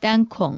单孔。